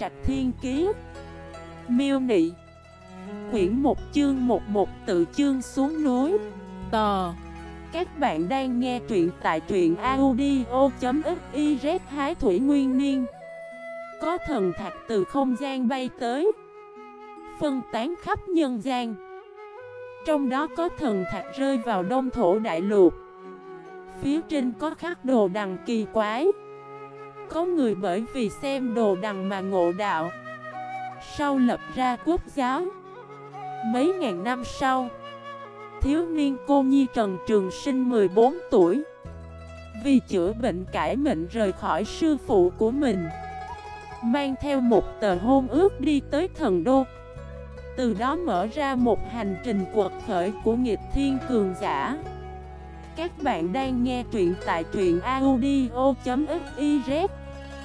Trạch Thiên Kiế Miêu Nị. Quyển 1 chương 11 tự chương xuống núi. Tò. Các bạn đang nghe truyện tại truyện audio.xyz Hái Thủy Nguyên Niên. Có thần thạch từ không gian bay tới. Phân tán khắp nhân gian. Trong đó có thần thạch rơi vào đông thổ đại lục. Phía trên có khắc đồ đằng kỳ quái. Có người bởi vì xem đồ đằng mà ngộ đạo. Sau lập ra quốc giáo, Mấy ngàn năm sau, Thiếu niên cô nhi Trần Trường Sinh 14 tuổi, Vì chữa bệnh cải mệnh rời khỏi sư phụ của mình, Mang theo một tờ hôn ước đi tới thần đô. Từ đó mở ra một hành trình quật khởi của nghịch thiên cường giả. Các bạn đang nghe truyện tại truyện audio.fif